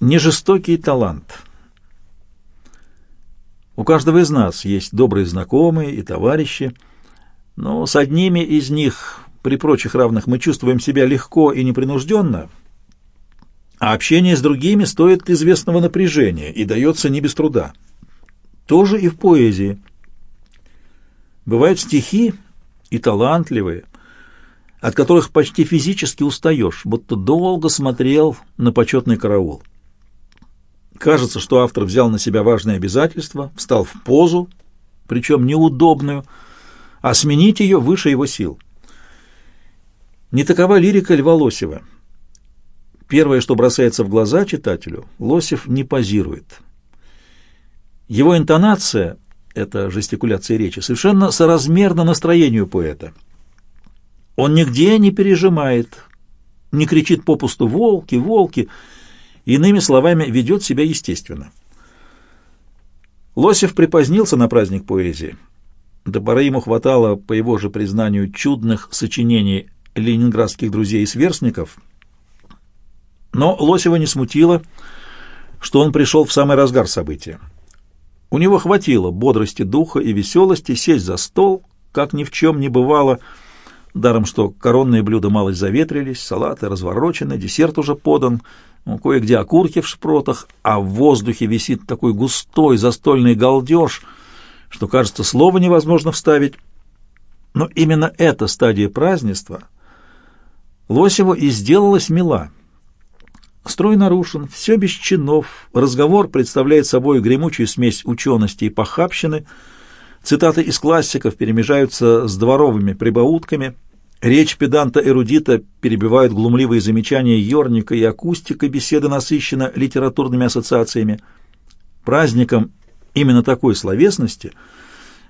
Нежестокий талант. У каждого из нас есть добрые знакомые и товарищи, но с одними из них при прочих равных мы чувствуем себя легко и непринужденно, а общение с другими стоит известного напряжения и дается не без труда. Тоже и в поэзии. Бывают стихи и талантливые, от которых почти физически устаешь, будто долго смотрел на почетный караул. Кажется, что автор взял на себя важное обязательство, встал в позу, причем неудобную, а сменить ее выше его сил. Не такова лирика Льва Лосева. Первое, что бросается в глаза читателю, Лосев не позирует. Его интонация, это жестикуляция речи, совершенно соразмерна настроению поэта. Он нигде не пережимает, не кричит попусту «волки, волки», Иными словами, ведет себя естественно. Лосев припозднился на праздник поэзии. До поры ему хватало, по его же признанию, чудных сочинений ленинградских друзей и сверстников. Но Лосева не смутило, что он пришел в самый разгар события. У него хватило бодрости духа и веселости сесть за стол, как ни в чем не бывало, даром что коронные блюда малость заветрились, салаты разворочены, десерт уже подан — ну, кое-где окурки в шпротах, а в воздухе висит такой густой застольный галдеж, что, кажется, слова невозможно вставить. Но именно эта стадия празднества Лосеву и сделалась мила. Строй нарушен, все без чинов, разговор представляет собой гремучую смесь учености и похабщины, цитаты из классиков перемежаются с дворовыми прибаутками — Речь педанта-эрудита перебивают глумливые замечания Йорника и акустика беседы насыщена литературными ассоциациями. Праздником именно такой словесности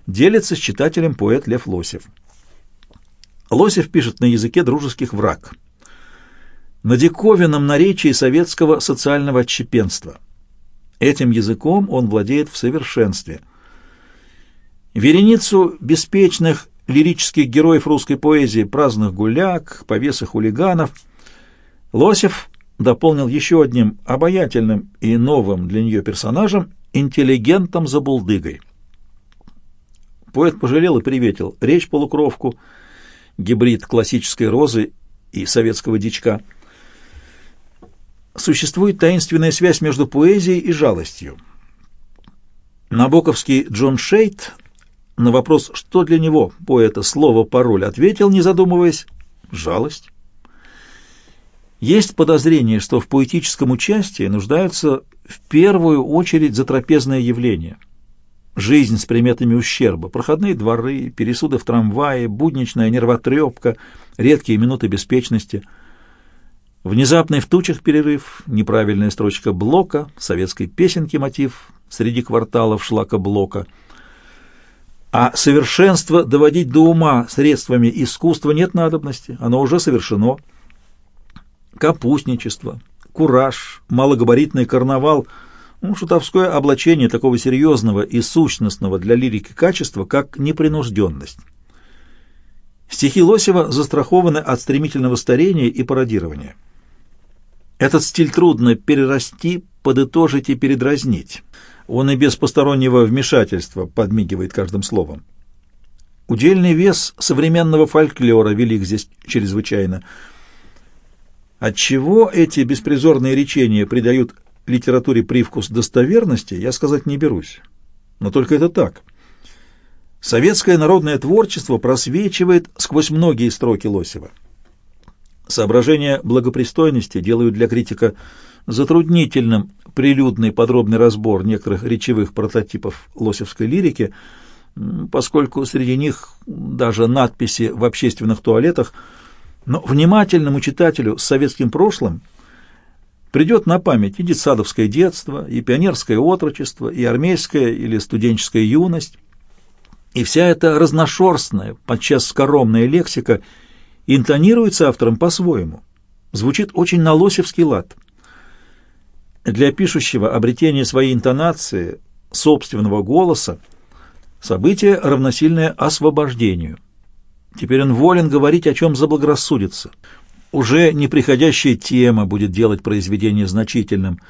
делится с читателем поэт Лев Лосев. Лосев пишет на языке дружеских враг, на диковинном наречии советского социального отщепенства. Этим языком он владеет в совершенстве. Вереницу беспечных лирических героев русской поэзии, праздных гуляк, повесы хулиганов. Лосев дополнил еще одним обаятельным и новым для нее персонажем, интеллигентом-забулдыгой. Поэт пожалел и приветил речь полукровку, гибрид классической розы и советского дичка. Существует таинственная связь между поэзией и жалостью. Набоковский Джон Шейт на вопрос, что для него, поэта, слово-пароль, ответил, не задумываясь, «жалость». Есть подозрение, что в поэтическом участии нуждаются в первую очередь затрапезное явление. Жизнь с приметами ущерба, проходные дворы, пересуды в трамвае, будничная нервотрепка, редкие минуты беспечности. Внезапный в тучах перерыв, неправильная строчка блока, советской песенки мотив среди кварталов шлака-блока — а совершенство доводить до ума средствами искусства нет надобности, оно уже совершено. Капустничество, кураж, малогабаритный карнавал, ну, шутовское облачение такого серьезного и сущностного для лирики качества, как непринужденность. Стихи Лосева застрахованы от стремительного старения и пародирования. Этот стиль трудно перерасти, подытожить и передразнить. Он и без постороннего вмешательства подмигивает каждым словом. Удельный вес современного фольклора велик здесь чрезвычайно. Отчего эти беспризорные речения придают литературе привкус достоверности, я сказать не берусь. Но только это так. Советское народное творчество просвечивает сквозь многие строки Лосева. Соображения благопристойности делают для критика затруднительным прилюдный подробный разбор некоторых речевых прототипов лосевской лирики, поскольку среди них даже надписи в общественных туалетах, но внимательному читателю с советским прошлым придет на память и детсадовское детство, и пионерское отрочество, и армейская или студенческая юность, и вся эта разношерстная, подчас скоромная лексика интонируется автором по-своему, звучит очень на лосевский лад – для пишущего обретение своей интонации, собственного голоса, событие равносильное освобождению. Теперь он волен говорить, о чем заблагорассудится. Уже неприходящая тема будет делать произведение значительным,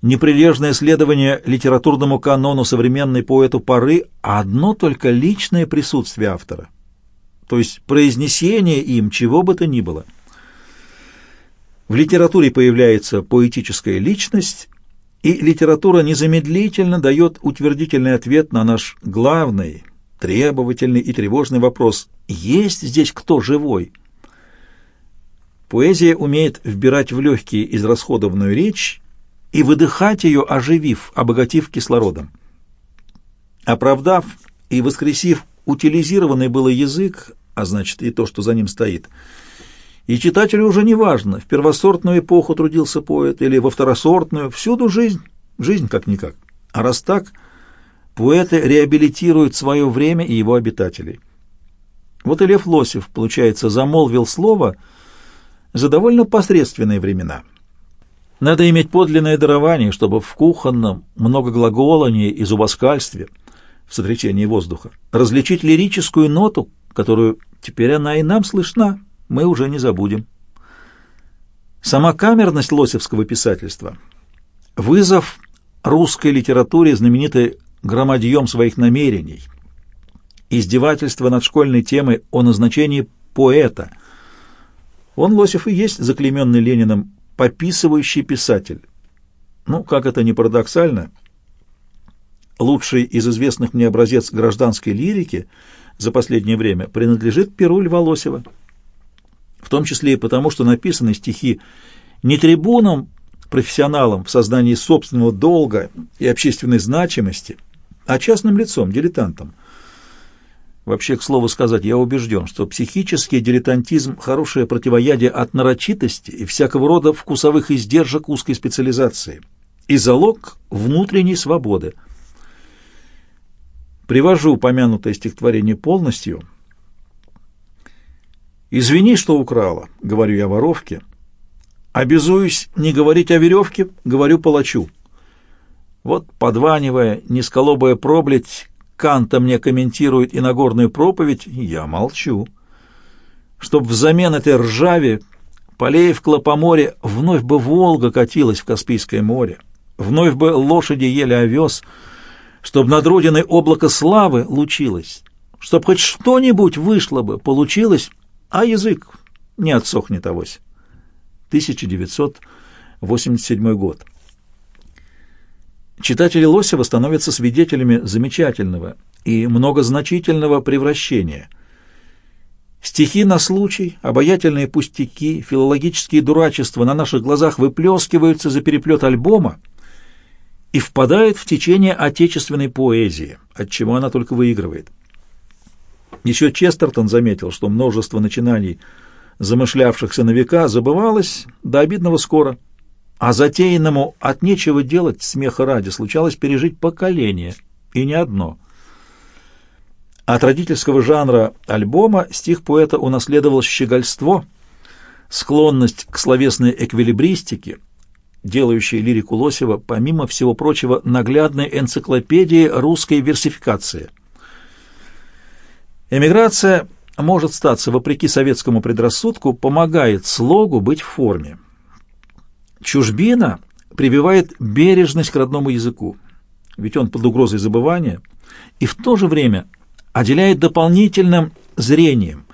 неприлежное следование литературному канону современной поэту поры, а одно только личное присутствие автора, то есть произнесение им чего бы то ни было. В литературе появляется поэтическая личность, и литература незамедлительно дает утвердительный ответ на наш главный, требовательный и тревожный вопрос «Есть здесь кто живой?» Поэзия умеет вбирать в легкие израсходованную речь и выдыхать ее, оживив, обогатив кислородом. Оправдав и воскресив утилизированный было язык, а значит и то, что за ним стоит, и читателю уже не важно, в первосортную эпоху трудился поэт или во второсортную, всюду жизнь, жизнь как-никак. А раз так, поэты реабилитируют свое время и его обитателей. Вот и Лев Лосев, получается, замолвил слово за довольно посредственные времена – надо иметь подлинное дарование, чтобы в кухонном многоглаголании и зубоскальстве, в сотрясении воздуха, различить лирическую ноту, которую теперь она и нам слышна, мы уже не забудем. Сама камерность лосевского писательства, вызов русской литературе, знаменитой громадьем своих намерений, издевательство над школьной темой о назначении поэта. Он, Лосев, и есть заклеменный Лениным пописывающий писатель. Ну, как это ни парадоксально, лучший из известных мне образец гражданской лирики за последнее время принадлежит Перу Льва Лосева. В том числе и потому, что написаны стихи не трибуном, профессионалом в создании собственного долга и общественной значимости, а частным лицом, дилетантом. Вообще, к слову сказать, я убежден, что психический дилетантизм – хорошее противоядие от нарочитости и всякого рода вкусовых издержек узкой специализации и залог внутренней свободы. Привожу упомянутое стихотворение полностью. «Извини, что украла», — говорю я воровке. «Обязуюсь не говорить о веревке», — говорю палачу. Вот, подванивая, низколобая пробледь, Канта мне комментирует и Нагорную проповедь, я молчу. Чтоб взамен этой полей в Клопоморе вновь бы Волга катилась в Каспийское море, вновь бы лошади ели овес, чтоб над родиной облако славы лучилось, чтоб хоть что-нибудь вышло бы, получилось, а язык не отсохнет авось. 1987 год. Читатели Лосева становятся свидетелями замечательного и многозначительного превращения. Стихи на случай, обаятельные пустяки, филологические дурачества на наших глазах выплескиваются за переплет альбома и впадают в течение отечественной поэзии, от чего она только выигрывает. Еще Честертон заметил, что множество начинаний, замышлявшихся на века, забывалось до обидного скоро – а затеянному от нечего делать смеха ради случалось пережить поколение, и не одно. От родительского жанра альбома стих поэта унаследовал щегольство, склонность к словесной эквилибристике, делающей лирику Лосева, помимо всего прочего, наглядной энциклопедией русской версификации. Эмиграция, может статься, вопреки советскому предрассудку, помогает слогу быть в форме. Чужбина прививает бережность к родному языку, ведь он под угрозой забывания, и в то же время отделяет дополнительным зрением,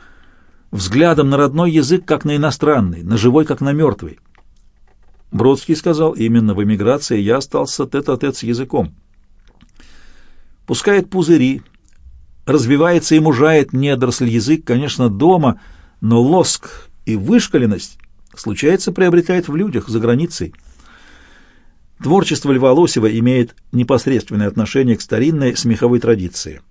взглядом на родной язык как на иностранный, на живой как на мертвый. Бродский сказал, именно в эмиграции я остался тет-а-тет -тет с языком. Пускает пузыри, развивается и мужает недоросль язык, конечно, дома, но лоск и вышкаленность случается, приобретает в людях за границей. Творчество Льва Лосева имеет непосредственное отношение к старинной смеховой традиции.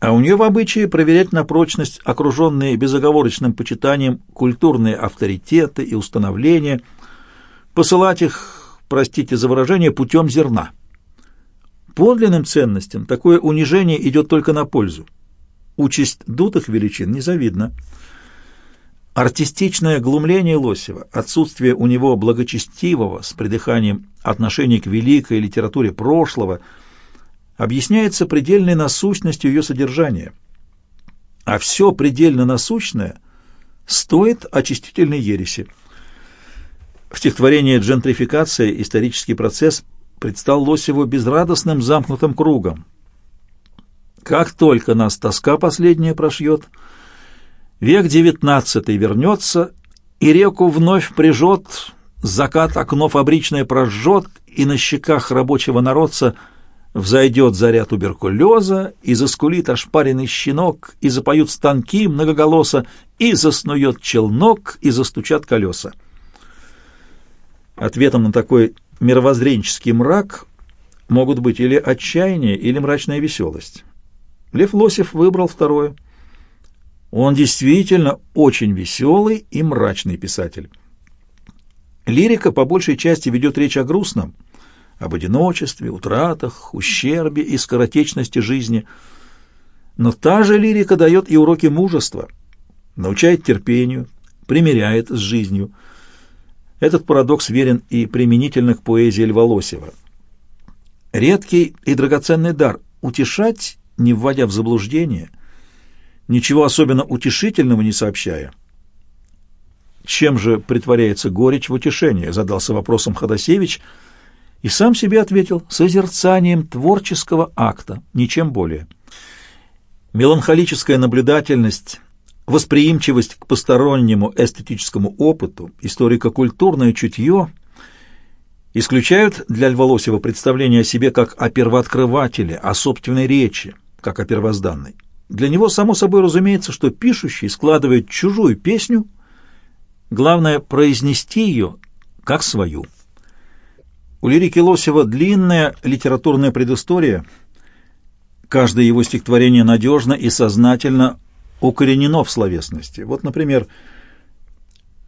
А у нее в обычае проверять на прочность окруженные безоговорочным почитанием культурные авторитеты и установления, посылать их, простите за выражение, путем зерна. Подлинным ценностям такое унижение идет только на пользу. Участь дутых величин незавидна. Артистичное глумление Лосева, отсутствие у него благочестивого с придыханием отношения к великой литературе прошлого объясняется предельной насущностью ее содержания. А все предельно насущное стоит очистительной ереси. В стихотворении «Джентрификация. Исторический процесс» предстал Лосеву безрадостным замкнутым кругом. Как только нас тоска последняя прошьет, век девятнадцатый вернется, и реку вновь прижет, закат окно фабричное прожжет, и на щеках рабочего народца взойдет заря туберкулеза, и заскулит ошпаренный щенок, и запоют станки многоголосо, и заснует челнок, и застучат колеса. Ответом на такой мировоззренческий мрак могут быть или отчаяние, или мрачная веселость. Лев Лосев выбрал второе. Он действительно очень веселый и мрачный писатель. Лирика по большей части ведет речь о грустном, об одиночестве, утратах, ущербе и скоротечности жизни. Но та же лирика дает и уроки мужества, научает терпению, примиряет с жизнью – этот парадокс верен и применительно к поэзии Льва Лосева. Редкий и драгоценный дар — утешать, не вводя в заблуждение, ничего особенно утешительного не сообщая. Чем же притворяется горечь в утешении, задался вопросом Ходосевич, и сам себе ответил созерцанием творческого акта, ничем более. Меланхолическая наблюдательность восприимчивость к постороннему эстетическому опыту, историко-культурное чутье исключают для Льва Лосева представление о себе как о первооткрывателе, о собственной речи, как о первозданной. Для него само собой разумеется, что пишущий складывает чужую песню, главное произнести ее как свою. У лирики Лосева длинная литературная предыстория. Каждое его стихотворение надежно и сознательно укоренено в словесности. Вот, например,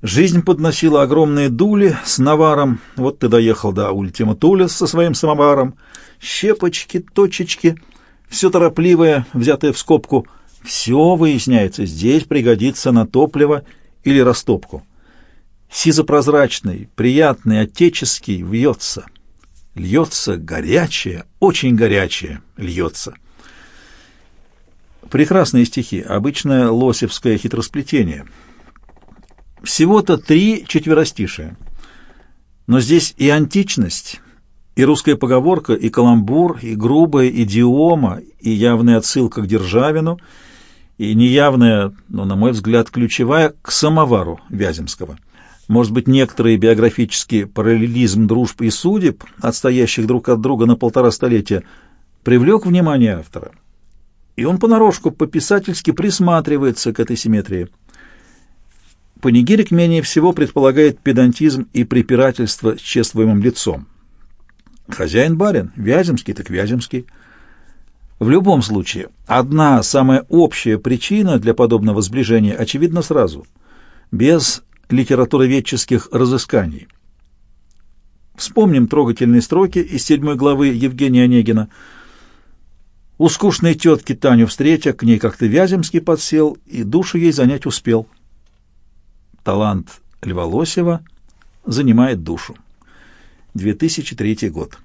«Жизнь подносила огромные дули с наваром, вот ты доехал до Ультима Туля со своим самоваром, щепочки, точечки, все торопливое, взятое в скобку, все, выясняется, здесь пригодится на топливо или растопку. Сизопрозрачный, приятный, отеческий вьется, льется горячее, очень горячее льется». Прекрасные стихи, обычное лосевское хитросплетение. Всего-то три четверостишия. Но здесь и античность, и русская поговорка, и каламбур, и грубая идиома, и явная отсылка к Державину, и неявная, но, на мой взгляд, ключевая, к самовару Вяземского. Может быть, некоторый биографический параллелизм дружб и судеб, отстоящих друг от друга на полтора столетия, привлек внимание автора и он понарошку по-писательски присматривается к этой симметрии. Панигирик менее всего предполагает педантизм и препирательство с чествуемым лицом. Хозяин барин, Вяземский так Вяземский. В любом случае, одна самая общая причина для подобного сближения очевидна сразу, без литературоведческих разысканий. Вспомним трогательные строки из седьмой главы Евгения Онегина – у скучной тетки Таню встретя, к ней как-то Вяземский подсел и душу ей занять успел. Талант Льва Лосева занимает душу. 2003 год.